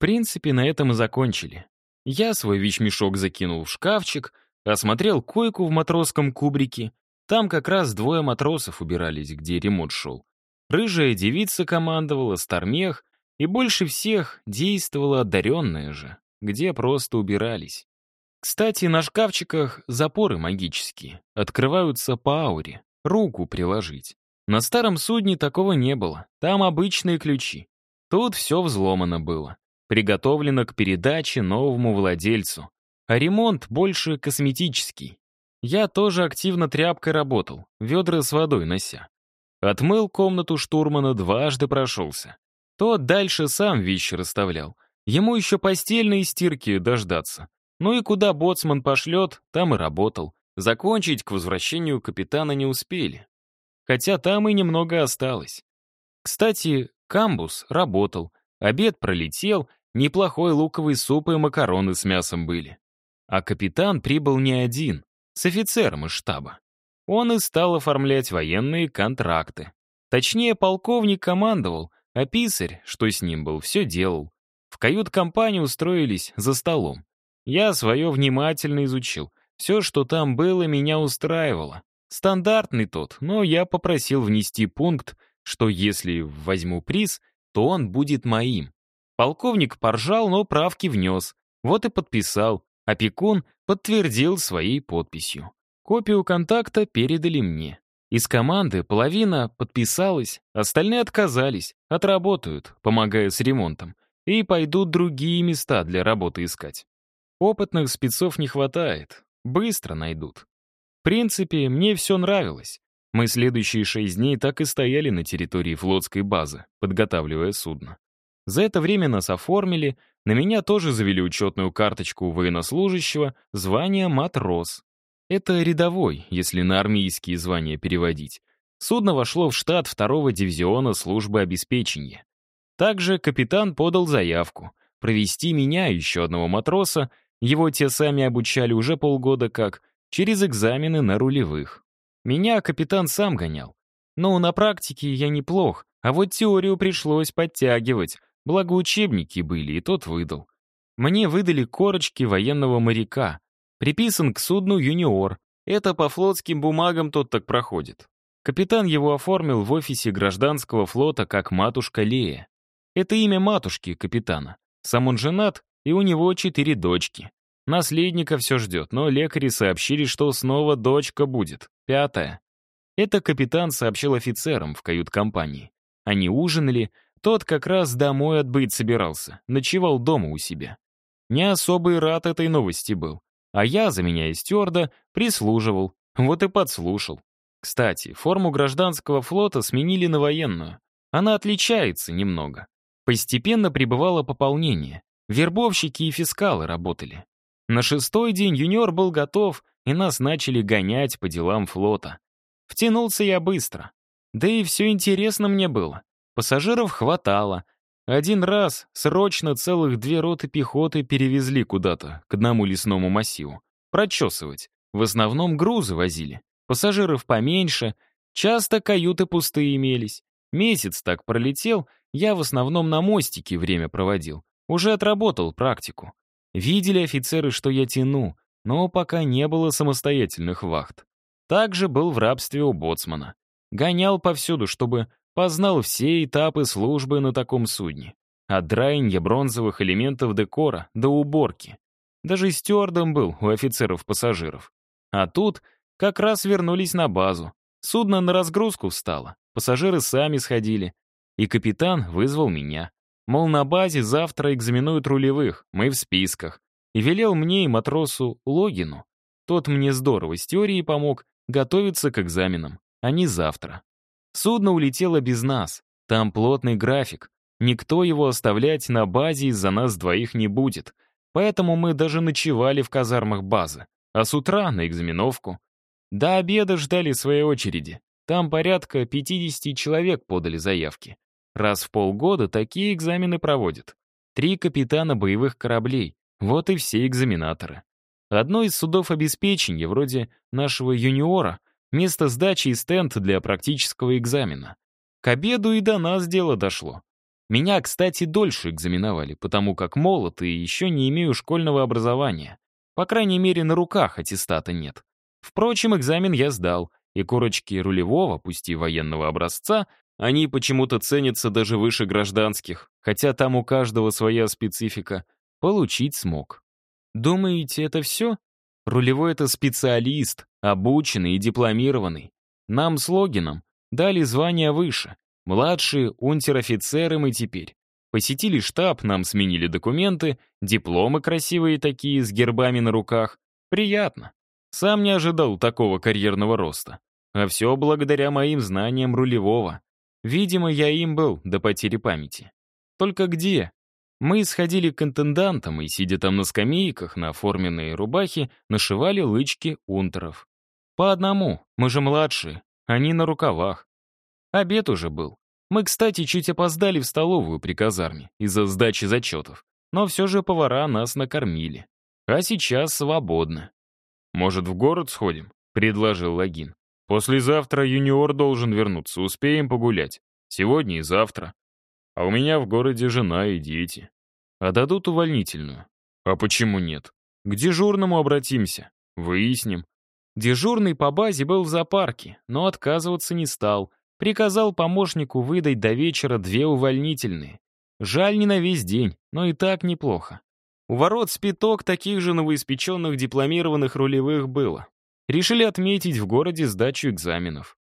принципе, на этом и закончили. Я свой вещмешок закинул в шкафчик, осмотрел койку в матросском кубрике. Там как раз двое матросов убирались, где ремонт шел. Рыжая девица командовала, Стармех, и больше всех действовала одаренная же, где просто убирались. Кстати, на шкафчиках запоры магические, открываются по ауре, руку приложить. На старом судне такого не было, там обычные ключи. Тут все взломано было, приготовлено к передаче новому владельцу. А ремонт больше косметический. Я тоже активно тряпкой работал, ведра с водой нося. Отмыл комнату штурмана, дважды прошелся. Тот дальше сам вещи расставлял. Ему еще постельные стирки дождаться. Ну и куда боцман пошлет, там и работал. Закончить к возвращению капитана не успели. Хотя там и немного осталось. Кстати, камбус работал, обед пролетел, неплохой луковый суп и макароны с мясом были. А капитан прибыл не один, с офицером из штаба. Он и стал оформлять военные контракты. Точнее, полковник командовал, а писарь, что с ним был, все делал. В кают-компании устроились за столом. Я свое внимательно изучил. Все, что там было, меня устраивало. Стандартный тот, но я попросил внести пункт, что если возьму приз, то он будет моим. Полковник поржал, но правки внес. Вот и подписал. Опекун подтвердил своей подписью. Копию контакта передали мне. Из команды половина подписалась, остальные отказались, отработают, помогая с ремонтом, и пойдут другие места для работы искать. Опытных спецов не хватает. Быстро найдут. В принципе, мне все нравилось. Мы следующие шесть дней так и стояли на территории флотской базы, подготавливая судно. За это время нас оформили, на меня тоже завели учетную карточку военнослужащего, звание матрос. Это рядовой, если на армейские звания переводить. Судно вошло в штат второго дивизиона службы обеспечения. Также капитан подал заявку провести меня, еще одного матроса, его те сами обучали уже полгода как, через экзамены на рулевых. Меня капитан сам гонял. Но на практике я неплох, а вот теорию пришлось подтягивать, благо учебники были, и тот выдал. Мне выдали корочки военного моряка. Приписан к судну «Юниор». Это по флотским бумагам тот так проходит. Капитан его оформил в офисе гражданского флота как матушка Лея. Это имя матушки капитана. Сам он женат и у него четыре дочки. Наследника все ждет, но лекари сообщили, что снова дочка будет, пятая. Это капитан сообщил офицерам в кают-компании. Они ужинали, тот как раз домой отбыть собирался, ночевал дома у себя. Не особый рад этой новости был. А я, заменяя стюарда, прислуживал, вот и подслушал. Кстати, форму гражданского флота сменили на военную. Она отличается немного. Постепенно прибывало пополнение. Вербовщики и фискалы работали. На шестой день юниор был готов, и нас начали гонять по делам флота. Втянулся я быстро. Да и все интересно мне было. Пассажиров хватало. Один раз срочно целых две роты пехоты перевезли куда-то, к одному лесному массиву. Прочесывать. В основном грузы возили. Пассажиров поменьше. Часто каюты пустые имелись. Месяц так пролетел, я в основном на мостике время проводил. Уже отработал практику. Видели офицеры, что я тяну, но пока не было самостоятельных вахт. Также был в рабстве у боцмана. Гонял повсюду, чтобы познал все этапы службы на таком судне. От драинья бронзовых элементов декора до уборки. Даже стюардом был у офицеров-пассажиров. А тут как раз вернулись на базу. Судно на разгрузку встало, пассажиры сами сходили. И капитан вызвал меня. Мол, на базе завтра экзаменуют рулевых, мы в списках. И велел мне и матросу Логину. Тот мне здорово с теорией помог готовиться к экзаменам, а не завтра. Судно улетело без нас, там плотный график. Никто его оставлять на базе из-за нас двоих не будет. Поэтому мы даже ночевали в казармах базы, а с утра на экзаменовку. До обеда ждали своей очереди. Там порядка 50 человек подали заявки. Раз в полгода такие экзамены проводят. Три капитана боевых кораблей. Вот и все экзаменаторы. Одно из судов обеспечения, вроде нашего юниора, место сдачи и стенд для практического экзамена. К обеду и до нас дело дошло. Меня, кстати, дольше экзаменовали, потому как молод и еще не имею школьного образования. По крайней мере, на руках аттестата нет. Впрочем, экзамен я сдал, и корочки рулевого, пусть и военного образца, они почему-то ценятся даже выше гражданских, хотя там у каждого своя специфика, получить смог. Думаете, это все? Рулевой — это специалист, обученный и дипломированный. Нам с Логином дали звание выше. Младшие унтер-офицеры мы теперь. Посетили штаб, нам сменили документы, дипломы красивые такие, с гербами на руках. Приятно. Сам не ожидал такого карьерного роста. А все благодаря моим знаниям рулевого. Видимо, я им был до потери памяти. Только где? Мы сходили к интендантам и, сидя там на скамейках, на оформленные рубахи, нашивали лычки унтеров. По одному, мы же младшие, они на рукавах. Обед уже был. Мы, кстати, чуть опоздали в столовую при казарме из-за сдачи зачетов, но все же повара нас накормили. А сейчас свободно. «Может, в город сходим?» — предложил Логин. «Послезавтра юниор должен вернуться, успеем погулять. Сегодня и завтра. А у меня в городе жена и дети. А дадут увольнительную. А почему нет? К дежурному обратимся. Выясним. Дежурный по базе был в зоопарке, но отказываться не стал. Приказал помощнику выдать до вечера две увольнительные. Жаль не на весь день, но и так неплохо. У ворот спиток таких же новоиспеченных дипломированных рулевых было. Решили отметить в городе сдачу экзаменов.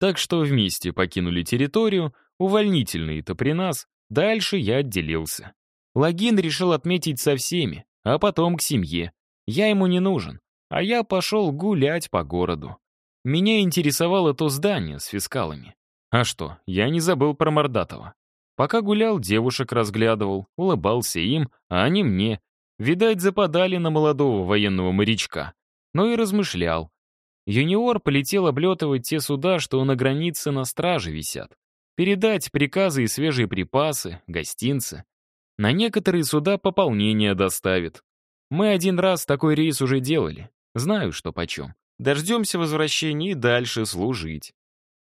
Так что вместе покинули территорию, увольнительные-то при нас, дальше я отделился. Логин решил отметить со всеми, а потом к семье. Я ему не нужен, а я пошел гулять по городу. Меня интересовало то здание с фискалами. А что, я не забыл про Мордатова. Пока гулял, девушек разглядывал, улыбался им, а они мне, Видать, западали на молодого военного морячка. Но и размышлял. Юниор полетел облетывать те суда, что на границе на страже висят. Передать приказы и свежие припасы, гостинцы. На некоторые суда пополнение доставит. Мы один раз такой рейс уже делали. Знаю, что почем. Дождемся возвращения и дальше служить.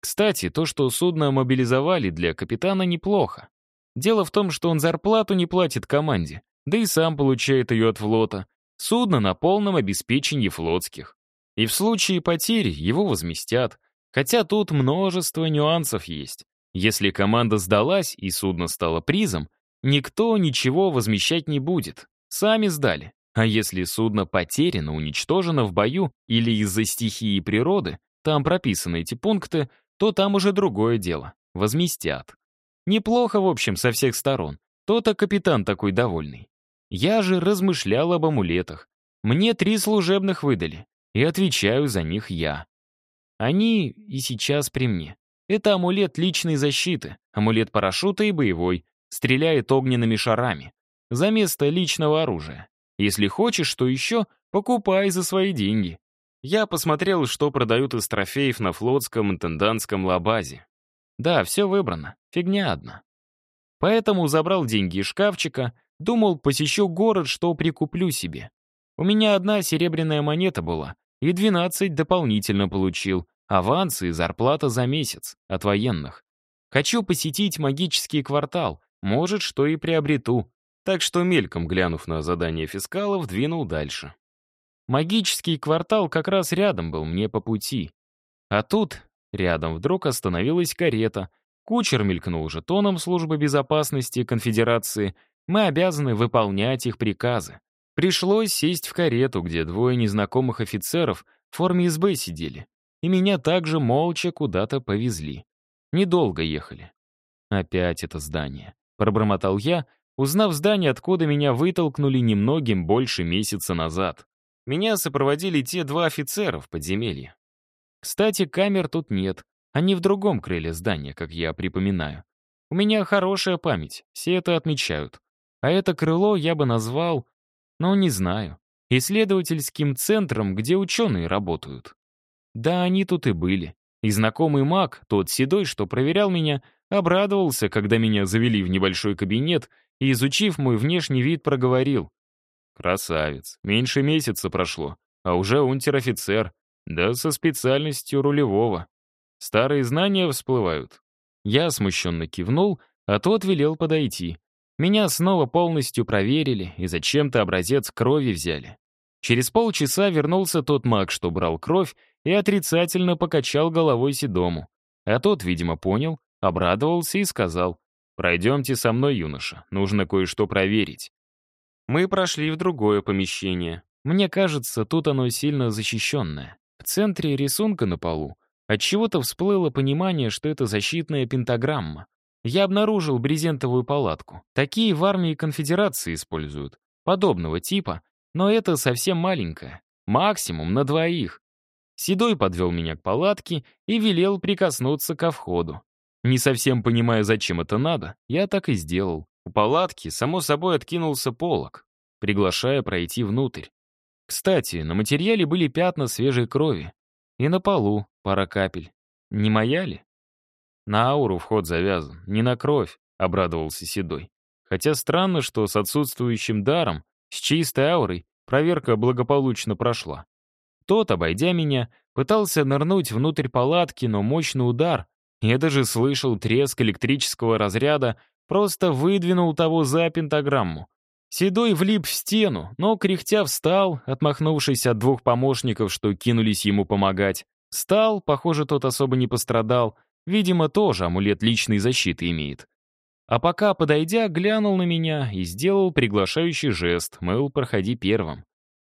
Кстати, то, что судно мобилизовали для капитана, неплохо. Дело в том, что он зарплату не платит команде, да и сам получает ее от флота. Судно на полном обеспечении флотских. И в случае потери его возместят. Хотя тут множество нюансов есть. Если команда сдалась и судно стало призом, никто ничего возмещать не будет. Сами сдали. А если судно потеряно, уничтожено в бою или из-за стихии природы, там прописаны эти пункты, то там уже другое дело. Возместят. Неплохо, в общем, со всех сторон. То-то капитан такой довольный. Я же размышлял об амулетах. Мне три служебных выдали, и отвечаю за них я. Они и сейчас при мне. Это амулет личной защиты, амулет парашюта и боевой, стреляет огненными шарами. За место личного оружия. Если хочешь, что еще, покупай за свои деньги. Я посмотрел, что продают из трофеев на флотском интендантском лабазе. Да, все выбрано, фигня одна. Поэтому забрал деньги из шкафчика, Думал, посещу город, что прикуплю себе. У меня одна серебряная монета была, и 12 дополнительно получил. Авансы и зарплата за месяц от военных. Хочу посетить магический квартал, может, что и приобрету. Так что, мельком глянув на задание фискалов, двинул дальше. Магический квартал как раз рядом был, мне по пути. А тут рядом вдруг остановилась карета. Кучер мелькнул жетоном службы безопасности конфедерации мы обязаны выполнять их приказы. Пришлось сесть в карету, где двое незнакомых офицеров в форме СБ сидели, и меня также молча куда-то повезли. Недолго ехали. Опять это здание. Пробормотал я, узнав здание, откуда меня вытолкнули немногим больше месяца назад. Меня сопроводили те два офицера в подземелье. Кстати, камер тут нет. Они в другом крыле здания, как я припоминаю. У меня хорошая память, все это отмечают. А это крыло я бы назвал, ну, не знаю, исследовательским центром, где ученые работают. Да, они тут и были. И знакомый маг, тот седой, что проверял меня, обрадовался, когда меня завели в небольшой кабинет и, изучив мой внешний вид, проговорил. «Красавец, меньше месяца прошло, а уже унтер-офицер, да со специальностью рулевого. Старые знания всплывают». Я смущенно кивнул, а тот велел подойти. Меня снова полностью проверили и зачем-то образец крови взяли. Через полчаса вернулся тот маг, что брал кровь, и отрицательно покачал головой Седому. А тот, видимо, понял, обрадовался и сказал, «Пройдемте со мной, юноша, нужно кое-что проверить». Мы прошли в другое помещение. Мне кажется, тут оно сильно защищенное. В центре рисунка на полу отчего-то всплыло понимание, что это защитная пентаграмма. Я обнаружил брезентовую палатку. Такие в армии конфедерации используют. Подобного типа, но это совсем маленькая. Максимум на двоих. Седой подвел меня к палатке и велел прикоснуться ко входу. Не совсем понимая, зачем это надо, я так и сделал. У палатки, само собой, откинулся полог, приглашая пройти внутрь. Кстати, на материале были пятна свежей крови. И на полу пара капель. Не моя ли? На ауру вход завязан, не на кровь, обрадовался Седой. Хотя странно, что с отсутствующим даром, с чистой аурой, проверка благополучно прошла. Тот, обойдя меня, пытался нырнуть внутрь палатки, но мощный удар, я даже слышал треск электрического разряда, просто выдвинул того за пентаграмму. Седой влип в стену, но кряхтя встал, отмахнувшись от двух помощников, что кинулись ему помогать. Встал, похоже, тот особо не пострадал, видимо, тоже амулет личной защиты имеет. А пока, подойдя, глянул на меня и сделал приглашающий жест, мол, проходи первым.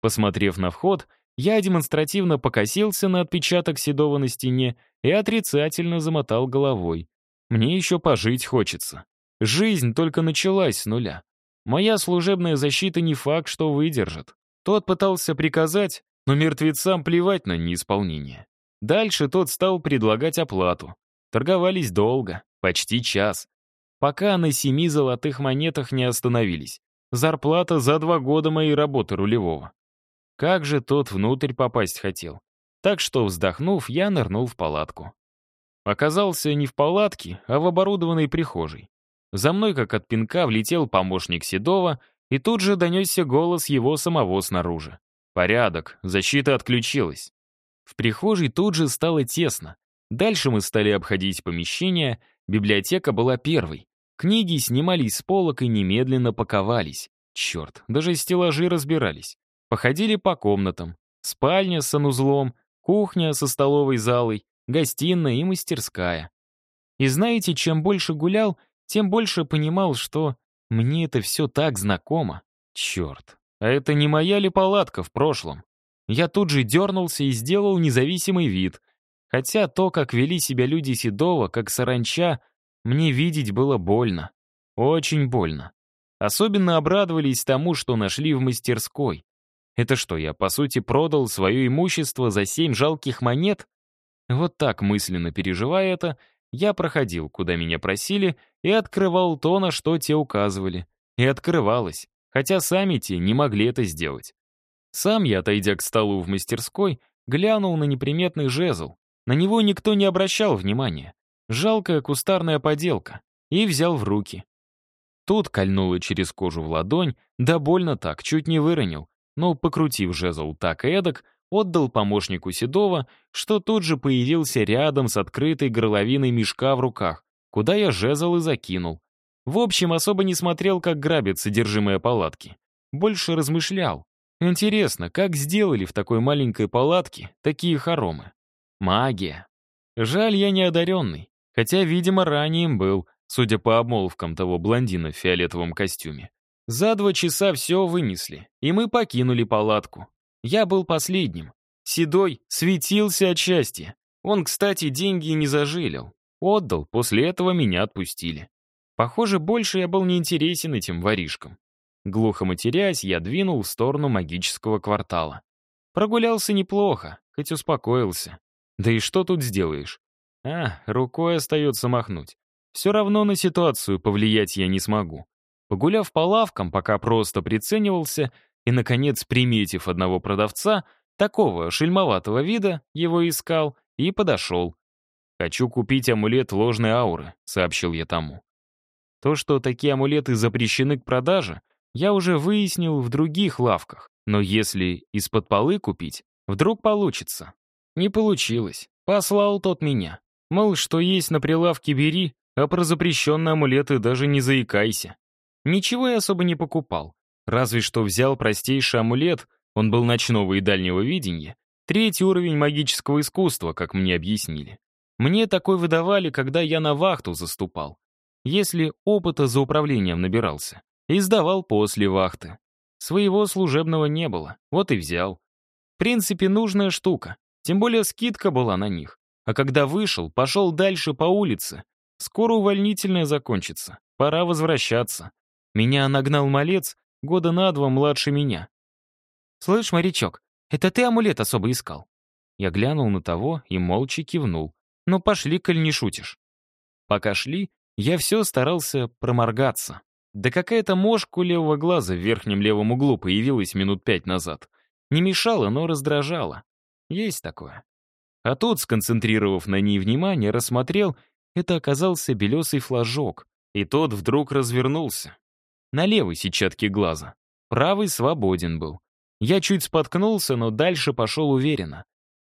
Посмотрев на вход, я демонстративно покосился на отпечаток седого на стене и отрицательно замотал головой. Мне еще пожить хочется. Жизнь только началась с нуля. Моя служебная защита не факт, что выдержит. Тот пытался приказать, но мертвецам плевать на неисполнение. Дальше тот стал предлагать оплату. Торговались долго, почти час. Пока на семи золотых монетах не остановились. Зарплата за два года моей работы рулевого. Как же тот внутрь попасть хотел. Так что, вздохнув, я нырнул в палатку. Оказался не в палатке, а в оборудованной прихожей. За мной, как от пинка, влетел помощник Седова, и тут же донесся голос его самого снаружи. «Порядок, защита отключилась». В прихожей тут же стало тесно. Дальше мы стали обходить помещение, библиотека была первой. Книги снимались с полок и немедленно паковались. Черт, даже стеллажи разбирались. Походили по комнатам. Спальня с санузлом, кухня со столовой залой, гостиная и мастерская. И знаете, чем больше гулял, тем больше понимал, что мне это все так знакомо. Черт, а это не моя ли палатка в прошлом? Я тут же дернулся и сделал независимый вид. Хотя то, как вели себя люди Седова, как саранча, мне видеть было больно. Очень больно. Особенно обрадовались тому, что нашли в мастерской. Это что, я, по сути, продал свое имущество за семь жалких монет? Вот так, мысленно переживая это, я проходил, куда меня просили, и открывал то, на что те указывали. И открывалось, хотя сами те не могли это сделать. Сам я, отойдя к столу в мастерской, глянул на неприметный жезл. На него никто не обращал внимания. Жалкая кустарная поделка. И взял в руки. Тут кольнуло через кожу в ладонь, да больно так, чуть не выронил. Но, покрутив жезл так и эдак, отдал помощнику Седова, что тут же появился рядом с открытой горловиной мешка в руках, куда я жезл и закинул. В общем, особо не смотрел, как грабят содержимое палатки. Больше размышлял. Интересно, как сделали в такой маленькой палатке такие хоромы? Магия. Жаль, я не одаренный, хотя, видимо, ранее им был, судя по обмолвкам того блондина в фиолетовом костюме. За два часа все вынесли, и мы покинули палатку. Я был последним. Седой светился от счастья. Он, кстати, деньги не зажилил. Отдал, после этого меня отпустили. Похоже, больше я был не интересен этим воришкам. Глухо матерясь, я двинул в сторону магического квартала. Прогулялся неплохо, хоть успокоился. Да и что тут сделаешь? А, рукой остается махнуть. Все равно на ситуацию повлиять я не смогу. Погуляв по лавкам, пока просто приценивался, и, наконец, приметив одного продавца, такого шельмоватого вида, его искал и подошел. «Хочу купить амулет ложной ауры», — сообщил я тому. То, что такие амулеты запрещены к продаже, я уже выяснил в других лавках, но если из-под полы купить, вдруг получится. Не получилось. Послал тот меня. Мол, что есть на прилавке бери, а про запрещенные амулеты даже не заикайся. Ничего я особо не покупал, разве что взял простейший амулет, он был ночного и дальнего видения, третий уровень магического искусства, как мне объяснили. Мне такой выдавали, когда я на вахту заступал. Если опыта за управлением набирался. И сдавал после вахты. Своего служебного не было, вот и взял. В принципе, нужная штука. Тем более скидка была на них. А когда вышел, пошел дальше по улице. Скоро увольнительное закончится. Пора возвращаться. Меня нагнал малец, года на два младше меня. «Слышь, морячок, это ты амулет особо искал?» Я глянул на того и молча кивнул. «Ну пошли, коль не шутишь». Пока шли, я все старался проморгаться. Да какая-то мошка у левого глаза в верхнем левом углу появилась минут пять назад. Не мешала, но раздражала. Есть такое. А тут, сконцентрировав на ней внимание, рассмотрел, это оказался белесый флажок, и тот вдруг развернулся. На левой сетчатке глаза. Правый свободен был. Я чуть споткнулся, но дальше пошел уверенно.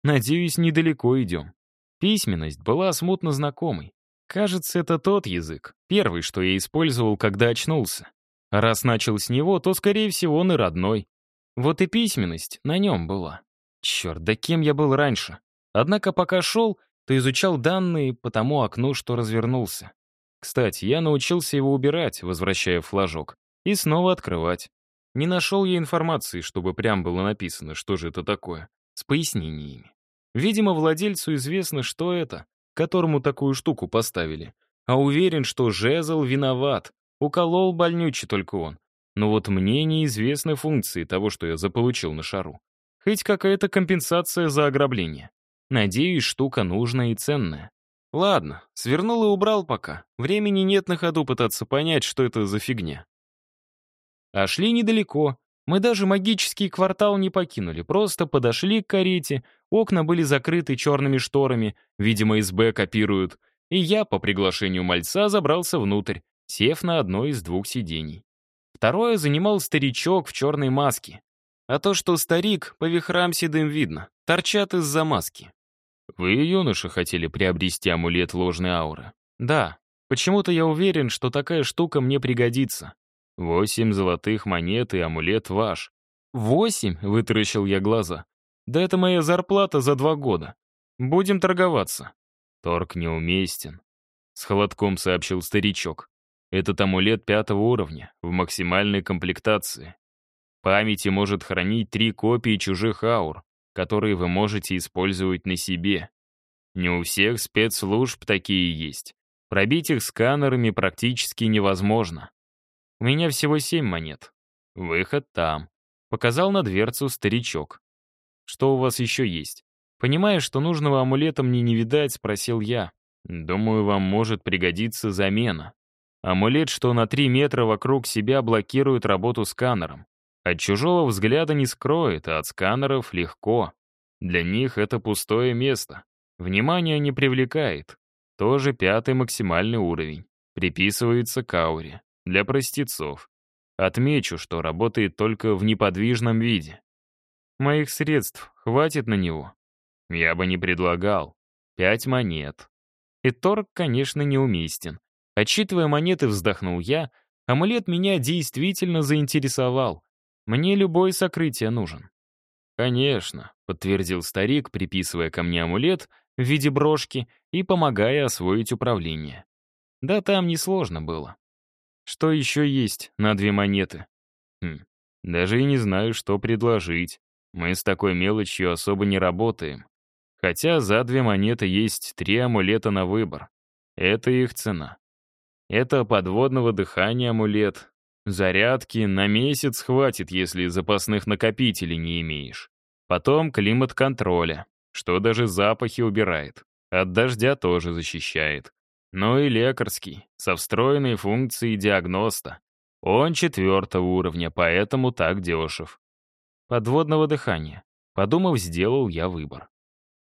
Надеюсь, недалеко идем. Письменность была смутно знакомой. Кажется, это тот язык, первый, что я использовал, когда очнулся. Раз начал с него, то, скорее всего, он и родной. Вот и письменность на нем была. Черт, да кем я был раньше? Однако пока шел, то изучал данные по тому окну, что развернулся. Кстати, я научился его убирать, возвращая флажок, и снова открывать. Не нашел я информации, чтобы прям было написано, что же это такое, с пояснениями. Видимо, владельцу известно, что это, которому такую штуку поставили. А уверен, что жезл виноват. Уколол больнючий только он. Но вот мне неизвестны функции того, что я заполучил на шару. Хоть какая-то компенсация за ограбление. Надеюсь, штука нужная и ценная. Ладно, свернул и убрал пока. Времени нет на ходу пытаться понять, что это за фигня. А шли недалеко, мы даже магический квартал не покинули, просто подошли к карете, окна были закрыты черными шторами, видимо, СБ копируют, и я, по приглашению мальца, забрался внутрь, сев на одно из двух сидений. Второе занимал старичок в черной маске. А то, что старик, по вихрам седым видно, торчат из-за маски. Вы, юноша, хотели приобрести амулет ложной ауры? Да. Почему-то я уверен, что такая штука мне пригодится. «Восемь золотых монет и амулет ваш». «Восемь?» — вытаращил я глаза. «Да это моя зарплата за два года. Будем торговаться». «Торг неуместен», — с холодком сообщил старичок. «Этот амулет пятого уровня, в максимальной комплектации. Памяти может хранить три копии чужих аур, которые вы можете использовать на себе. Не у всех спецслужб такие есть. Пробить их сканерами практически невозможно. У меня всего семь монет. Выход там. Показал на дверцу старичок. Что у вас еще есть? Понимая, что нужного амулета мне не видать, спросил я. Думаю, вам может пригодиться замена. Амулет, что на три метра вокруг себя блокирует работу сканером. От чужого взгляда не скроет, а от сканеров легко. Для них это пустое место. Внимание не привлекает. Тоже пятый максимальный уровень. Приписывается к для простецов. Отмечу, что работает только в неподвижном виде. Моих средств хватит на него? Я бы не предлагал. Пять монет. И торг, конечно, неуместен. Отчитывая монеты, вздохнул я. Амулет меня действительно заинтересовал. Мне любое сокрытие нужен. «Конечно», — подтвердил старик, приписывая ко мне амулет в виде брошки и помогая освоить управление. Да там несложно было. Что еще есть на две монеты? Хм, даже и не знаю, что предложить. Мы с такой мелочью особо не работаем. Хотя за две монеты есть три амулета на выбор. Это их цена. Это подводного дыхания амулет. Зарядки на месяц хватит, если запасных накопителей не имеешь. Потом климат контроля, что даже запахи убирает. От дождя тоже защищает но и лекарский, со встроенной функцией диагноста. Он четвертого уровня, поэтому так дешев. Подводного дыхания. Подумав, сделал я выбор.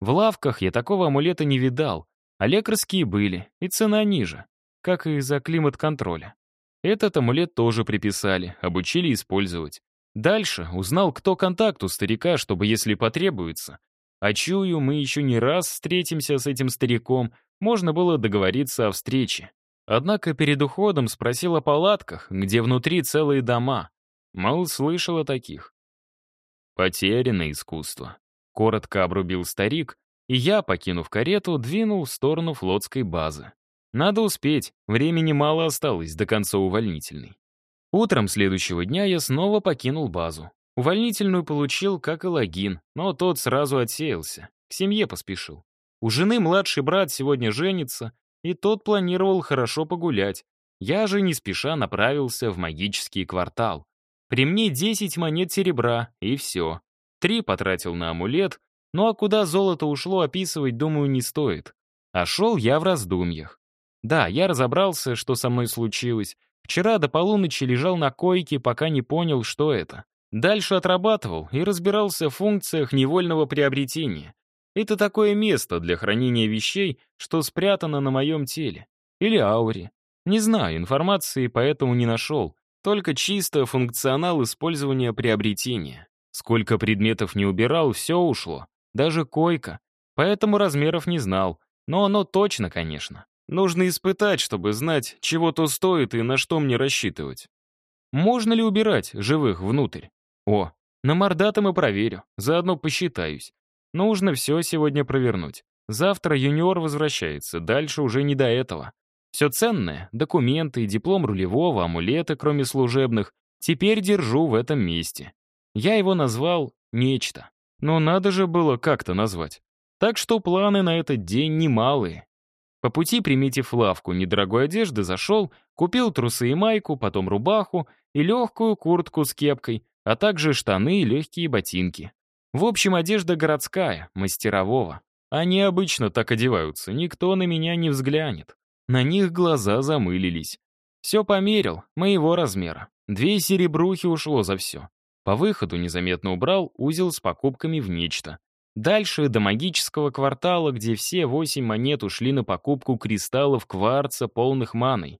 В лавках я такого амулета не видал, а лекарские были, и цена ниже, как и за климат-контроля. Этот амулет тоже приписали, обучили использовать. Дальше узнал, кто контакт у старика, чтобы, если потребуется. А чую, мы еще не раз встретимся с этим стариком, можно было договориться о встрече. Однако перед уходом спросил о палатках, где внутри целые дома. Мол, слышал о таких. Потеряно искусство. Коротко обрубил старик, и я, покинув карету, двинул в сторону флотской базы. Надо успеть, времени мало осталось до конца увольнительной. Утром следующего дня я снова покинул базу. Увольнительную получил, как и логин, но тот сразу отсеялся. К семье поспешил. У жены младший брат сегодня женится, и тот планировал хорошо погулять. Я же не спеша направился в магический квартал. При мне 10 монет серебра, и все. Три потратил на амулет, ну а куда золото ушло, описывать, думаю, не стоит. А шел я в раздумьях. Да, я разобрался, что со мной случилось. Вчера до полуночи лежал на койке, пока не понял, что это. Дальше отрабатывал и разбирался в функциях невольного приобретения. Это такое место для хранения вещей, что спрятано на моем теле. Или ауре. Не знаю, информации поэтому не нашел. Только чисто функционал использования приобретения. Сколько предметов не убирал, все ушло. Даже койка. Поэтому размеров не знал. Но оно точно, конечно. Нужно испытать, чтобы знать, чего то стоит и на что мне рассчитывать. Можно ли убирать живых внутрь? О, на мордатом и проверю, заодно посчитаюсь. Нужно все сегодня провернуть. Завтра юниор возвращается, дальше уже не до этого. Все ценное, документы, диплом рулевого, амулеты, кроме служебных, теперь держу в этом месте. Я его назвал «Нечто». Но надо же было как-то назвать. Так что планы на этот день немалые. По пути, приметив лавку недорогой одежды, зашел, купил трусы и майку, потом рубаху и легкую куртку с кепкой, а также штаны и легкие ботинки. В общем, одежда городская, мастерового. Они обычно так одеваются, никто на меня не взглянет. На них глаза замылились. Все померил, моего размера. Две серебрухи ушло за все. По выходу незаметно убрал узел с покупками в нечто. Дальше до магического квартала, где все восемь монет ушли на покупку кристаллов кварца, полных маной.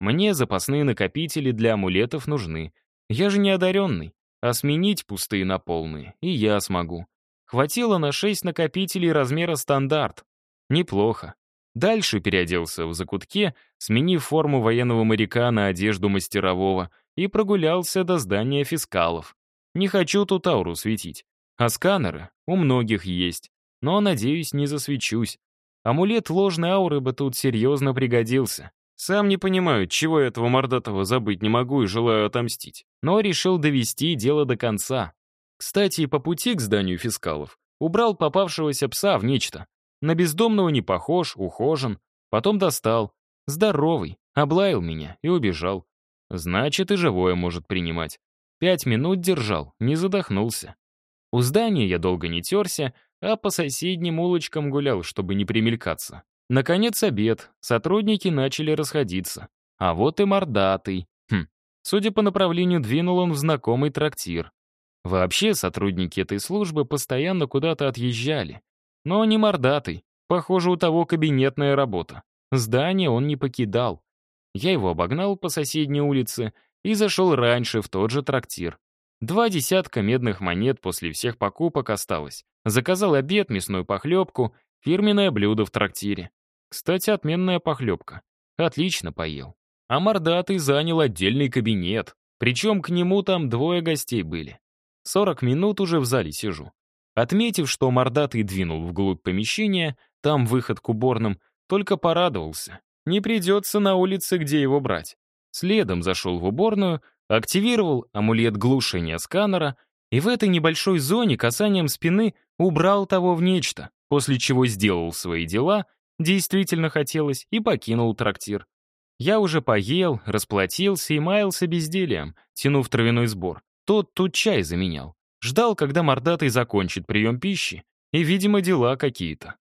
Мне запасные накопители для амулетов нужны. Я же не одаренный. А сменить пустые на полные и я смогу. Хватило на 6 накопителей размера стандарт. Неплохо. Дальше переоделся в закутке, сменив форму военного моряка на одежду мастерового, и прогулялся до здания фискалов. Не хочу тут ауру светить. А сканеры у многих есть, но, надеюсь, не засвечусь. Амулет ложной ауры бы тут серьезно пригодился. Сам не понимаю, чего этого мордатого забыть не могу и желаю отомстить. Но решил довести дело до конца. Кстати, по пути к зданию фискалов убрал попавшегося пса в нечто. На бездомного не похож, ухожен. Потом достал. Здоровый. Облаял меня и убежал. Значит, и живое может принимать. Пять минут держал, не задохнулся. У здания я долго не терся, а по соседним улочкам гулял, чтобы не примелькаться. Наконец обед, сотрудники начали расходиться. А вот и мордатый. Хм. Судя по направлению, двинул он в знакомый трактир. Вообще, сотрудники этой службы постоянно куда-то отъезжали. Но не мордатый. Похоже, у того кабинетная работа. Здание он не покидал. Я его обогнал по соседней улице и зашел раньше в тот же трактир. Два десятка медных монет после всех покупок осталось. Заказал обед, мясную похлебку, фирменное блюдо в трактире. Кстати, отменная похлебка. Отлично поел. А мордатый занял отдельный кабинет. Причем к нему там двое гостей были. 40 минут уже в зале сижу. Отметив, что мордатый двинул вглубь помещения, там выход к уборным, только порадовался. Не придется на улице, где его брать. Следом зашел в уборную, активировал амулет глушения сканера и в этой небольшой зоне касанием спины убрал того в нечто, после чего сделал свои дела Действительно хотелось, и покинул трактир. Я уже поел, расплатился и маялся безделием, тянув травяной сбор. Тот тут чай заменял. Ждал, когда мордатый закончит прием пищи, и, видимо, дела какие-то.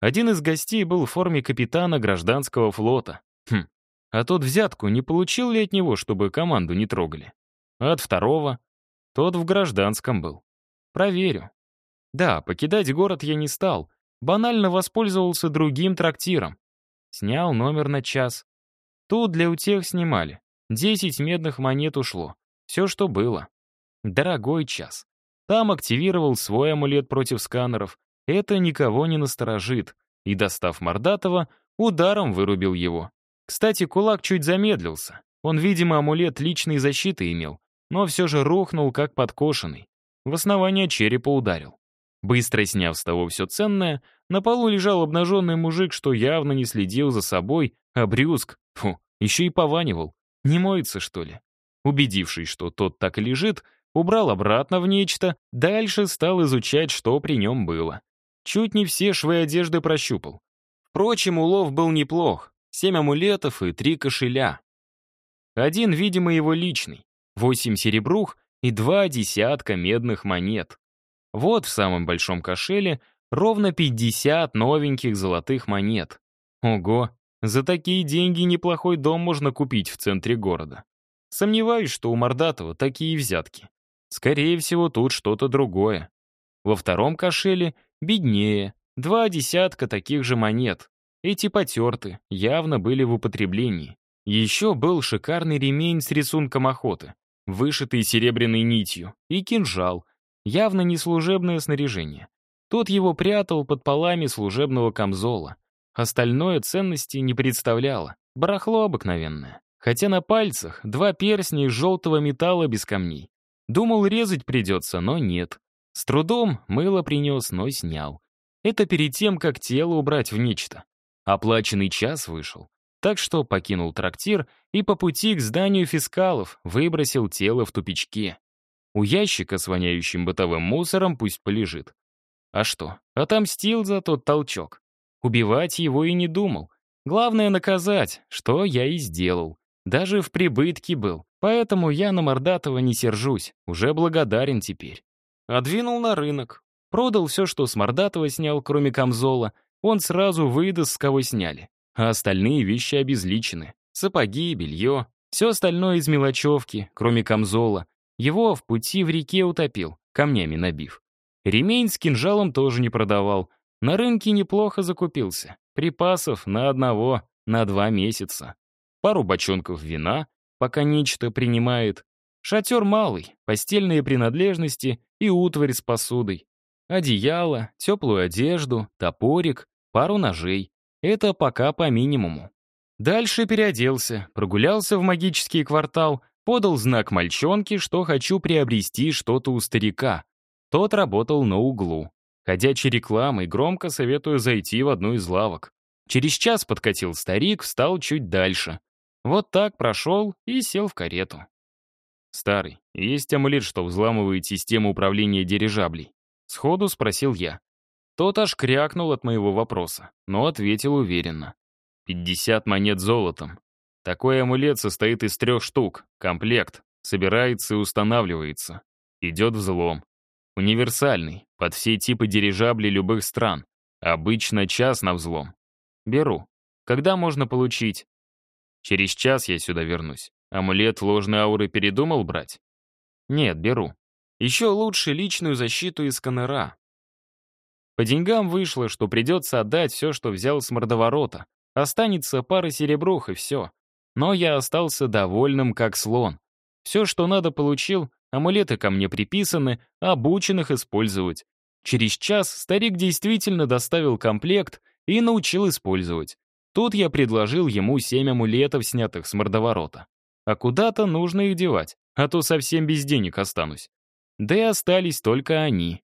Один из гостей был в форме капитана гражданского флота. Хм, а тот взятку не получил ли от него, чтобы команду не трогали? от второго? Тот в гражданском был. Проверю. Да, покидать город я не стал, банально воспользовался другим трактиром. Снял номер на час. Тут для утех снимали. Десять медных монет ушло. Все, что было. Дорогой час. Там активировал свой амулет против сканеров. Это никого не насторожит. И, достав Мордатова, ударом вырубил его. Кстати, кулак чуть замедлился. Он, видимо, амулет личной защиты имел, но все же рухнул, как подкошенный. В основание черепа ударил. Быстро сняв с того все ценное, на полу лежал обнаженный мужик, что явно не следил за собой, а брюск, фу, еще и пованивал. Не моется, что ли? Убедившись, что тот так и лежит, убрал обратно в нечто, дальше стал изучать, что при нем было. Чуть не все швы одежды прощупал. Впрочем, улов был неплох. Семь амулетов и три кошеля. Один, видимо, его личный. Восемь серебрух и два десятка медных монет. Вот в самом большом кошеле ровно 50 новеньких золотых монет. Ого, за такие деньги неплохой дом можно купить в центре города. Сомневаюсь, что у Мордатова такие взятки. Скорее всего, тут что-то другое. Во втором кошеле беднее, два десятка таких же монет. Эти потерты, явно были в употреблении. Еще был шикарный ремень с рисунком охоты, вышитый серебряной нитью, и кинжал, Явно не служебное снаряжение. Тот его прятал под полами служебного камзола. Остальное ценности не представляло. Барахло обыкновенное. Хотя на пальцах два перстня из желтого металла без камней. Думал, резать придется, но нет. С трудом мыло принес, но снял. Это перед тем, как тело убрать в нечто. Оплаченный час вышел. Так что покинул трактир и по пути к зданию фискалов выбросил тело в тупичке. У ящика с воняющим бытовым мусором пусть полежит. А что, отомстил за тот толчок. Убивать его и не думал. Главное наказать, что я и сделал. Даже в прибытке был. Поэтому я на Мордатова не сержусь, уже благодарен теперь. Одвинул на рынок. Продал все, что с Мордатова снял, кроме камзола. Он сразу выдаст, с кого сняли. А остальные вещи обезличены. Сапоги, белье. Все остальное из мелочевки, кроме камзола. Его в пути в реке утопил, камнями набив. Ремень с кинжалом тоже не продавал. На рынке неплохо закупился. Припасов на одного, на два месяца. Пару бочонков вина, пока нечто принимает. Шатер малый, постельные принадлежности и утварь с посудой. Одеяло, теплую одежду, топорик, пару ножей. Это пока по минимуму. Дальше переоделся, прогулялся в магический квартал, Подал знак мальчонке, что хочу приобрести что-то у старика. Тот работал на углу. Ходячей рекламой громко советую зайти в одну из лавок. Через час подкатил старик, встал чуть дальше. Вот так прошел и сел в карету. «Старый, есть амулет, что взламывает систему управления дирижаблей?» Сходу спросил я. Тот аж крякнул от моего вопроса, но ответил уверенно. «Пятьдесят монет золотом. Такой амулет состоит из трех штук, комплект, собирается и устанавливается. Идет взлом. Универсальный, под все типы дирижаблей любых стран. Обычно час на взлом. Беру. Когда можно получить? Через час я сюда вернусь. Амулет ложной ауры передумал брать? Нет, беру. Еще лучше личную защиту из сканера. По деньгам вышло, что придется отдать все, что взял с мордоворота. Останется пара серебрух и все. Но я остался довольным, как слон. Все, что надо, получил, амулеты ко мне приписаны, обучен их использовать. Через час старик действительно доставил комплект и научил использовать. Тут я предложил ему семь амулетов, снятых с мордоворота. А куда-то нужно их девать, а то совсем без денег останусь. Да и остались только они.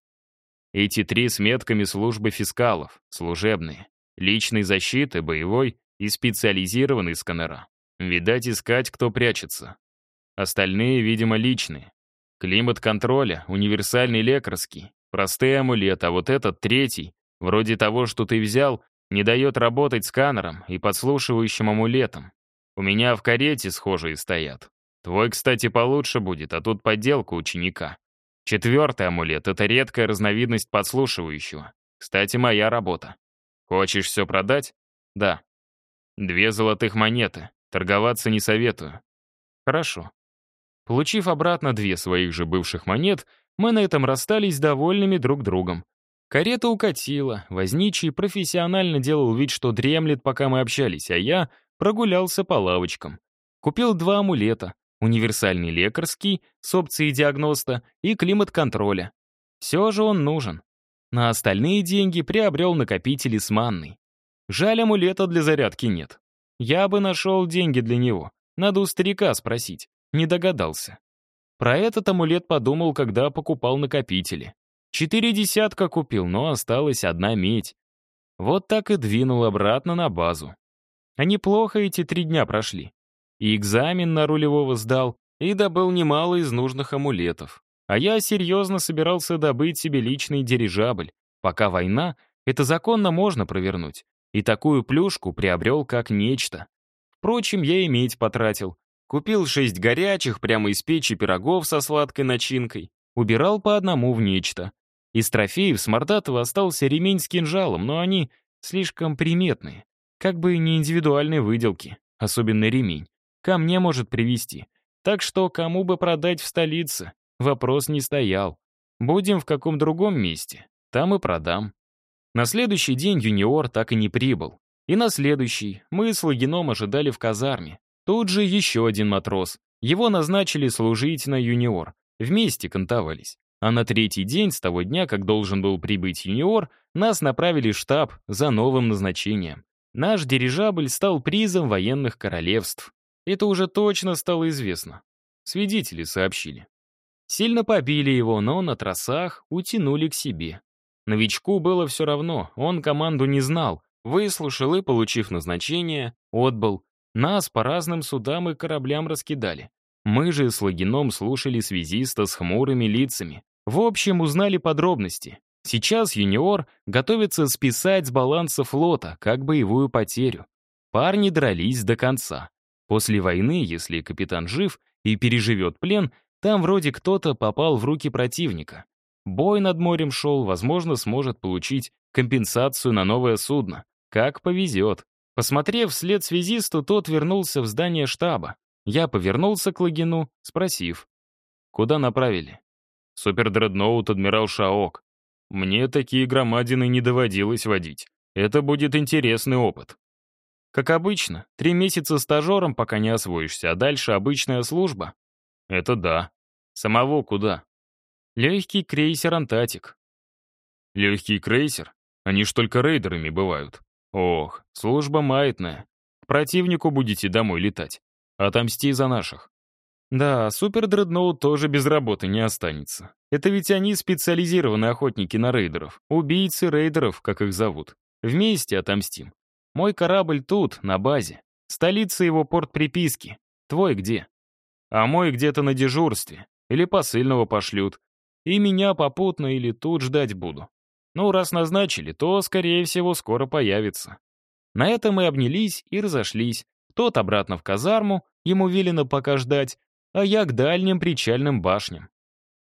Эти три с метками службы фискалов, служебные, личной защиты, боевой и специализированный сканера. Видать, искать, кто прячется. Остальные, видимо, личные. Климат контроля, универсальный лекарский, простые амулеты, а вот этот третий, вроде того, что ты взял, не дает работать сканером и подслушивающим амулетом. У меня в карете схожие стоят. Твой, кстати, получше будет, а тут подделка ученика. Четвертый амулет — это редкая разновидность подслушивающего. Кстати, моя работа. Хочешь все продать? Да. Две золотых монеты. Торговаться не советую. Хорошо. Получив обратно две своих же бывших монет, мы на этом расстались довольными друг другом. Карета укатила, возничий профессионально делал вид, что дремлет, пока мы общались, а я прогулялся по лавочкам. Купил два амулета, универсальный лекарский с опцией диагноста и климат-контроля. Все же он нужен. На остальные деньги приобрел накопители с манной. Жаль, амулета для зарядки нет. Я бы нашел деньги для него. Надо у старика спросить. Не догадался. Про этот амулет подумал, когда покупал накопители. Четыре десятка купил, но осталась одна медь. Вот так и двинул обратно на базу. А неплохо эти три дня прошли. И экзамен на рулевого сдал, и добыл немало из нужных амулетов. А я серьезно собирался добыть себе личный дирижабль. Пока война, это законно можно провернуть. И такую плюшку приобрел как нечто. Впрочем, я и медь потратил. Купил шесть горячих прямо из печи пирогов со сладкой начинкой. Убирал по одному в нечто. Из трофеев с Мордатова остался ремень с кинжалом, но они слишком приметные. Как бы не индивидуальной выделки, особенно ремень. Ко мне может привести. Так что кому бы продать в столице, вопрос не стоял. Будем в каком другом месте, там и продам. На следующий день юниор так и не прибыл. И на следующий мы с Логином ожидали в казарме. Тут же еще один матрос. Его назначили служить на юниор. Вместе кантовались. А на третий день с того дня, как должен был прибыть юниор, нас направили в штаб за новым назначением. Наш дирижабль стал призом военных королевств. Это уже точно стало известно. Свидетели сообщили. Сильно побили его, но на тросах утянули к себе. Новичку было все равно, он команду не знал, выслушал и, получив назначение, отбыл. Нас по разным судам и кораблям раскидали. Мы же с Логином слушали связиста с хмурыми лицами. В общем, узнали подробности. Сейчас юниор готовится списать с баланса флота, как боевую потерю. Парни дрались до конца. После войны, если капитан жив и переживет плен, там вроде кто-то попал в руки противника. Бой над морем шел, возможно, сможет получить компенсацию на новое судно. Как повезет. Посмотрев вслед связисту, тот вернулся в здание штаба. Я повернулся к Лагину, спросив. «Куда направили?» «Супердредноут Адмирал Шаок. Мне такие громадины не доводилось водить. Это будет интересный опыт». «Как обычно, три месяца стажером, пока не освоишься, а дальше обычная служба?» «Это да. Самого куда?» «Легкий крейсер «Антатик». «Легкий крейсер? Они ж только рейдерами бывают. Ох, служба маятная. К противнику будете домой летать. Отомсти за наших. Да, супер-дредноут тоже без работы не останется. Это ведь они специализированные охотники на рейдеров. Убийцы рейдеров, как их зовут. Вместе отомстим. Мой корабль тут, на базе. Столица его порт приписки. Твой где? А мой где-то на дежурстве. Или посыльного пошлют. И меня попутно или тут ждать буду. Ну, раз назначили, то, скорее всего, скоро появится. На этом мы обнялись и разошлись. Тот обратно в казарму, ему велено пока ждать, а я к дальним причальным башням.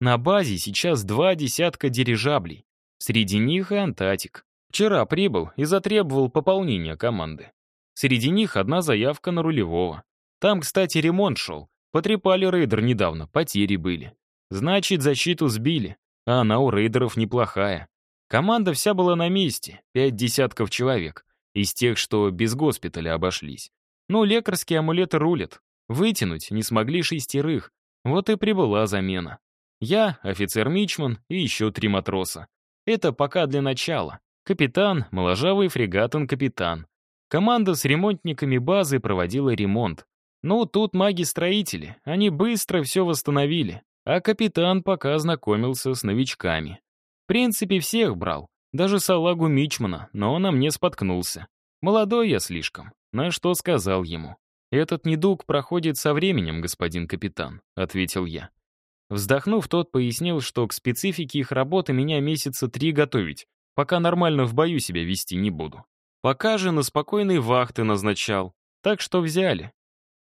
На базе сейчас два десятка дирижаблей. Среди них и Антатик. Вчера прибыл и затребовал пополнения команды. Среди них одна заявка на рулевого. Там, кстати, ремонт шел. Потрепали рейдер недавно, потери были. Значит, защиту сбили, а она у рейдеров неплохая. Команда вся была на месте, пять десятков человек, из тех, что без госпиталя обошлись. Ну, лекарские амулеты рулят. Вытянуть не смогли шестерых. Вот и прибыла замена. Я, офицер Мичман и еще три матроса. Это пока для начала. Капитан, моложавый фрегатон-капитан. Команда с ремонтниками базы проводила ремонт. Ну, тут маги-строители, они быстро все восстановили, а капитан пока знакомился с новичками. В принципе, всех брал, даже салагу Мичмана, но он на мне споткнулся. Молодой я слишком, на что сказал ему. «Этот недуг проходит со временем, господин капитан», — ответил я. Вздохнув, тот пояснил, что к специфике их работы меня месяца три готовить, пока нормально в бою себя вести не буду. Пока же на спокойной вахты назначал, так что взяли.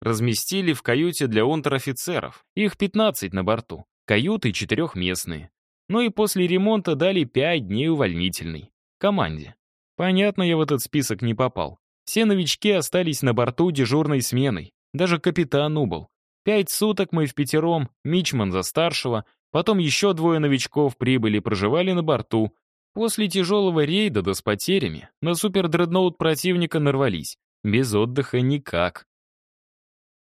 Разместили в каюте для унтер-офицеров, их 15 на борту, каюты четырехместные. Ну и после ремонта дали пять дней увольнительной. Команде. Понятно, я в этот список не попал. Все новички остались на борту дежурной сменой. Даже капитан убыл. Пять суток мы в пятером, Мичман за старшего, потом еще двое новичков прибыли, проживали на борту. После тяжелого рейда да с потерями на супердредноут противника нарвались. Без отдыха никак.